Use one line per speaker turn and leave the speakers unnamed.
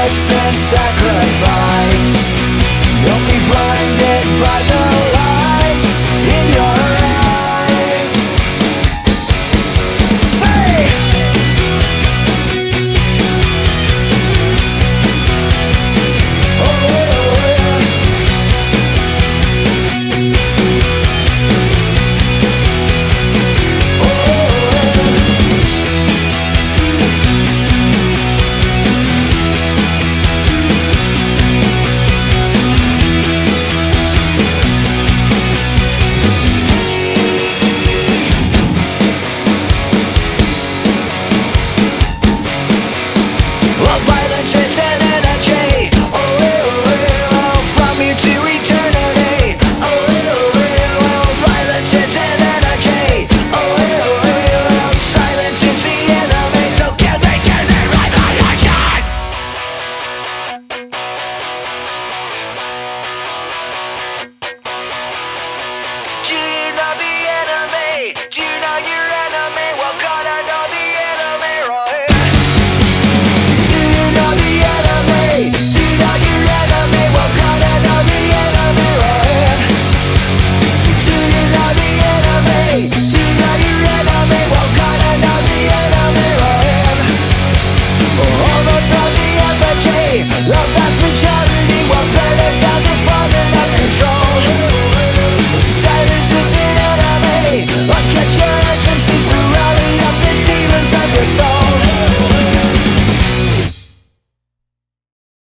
Life's been sacrificed.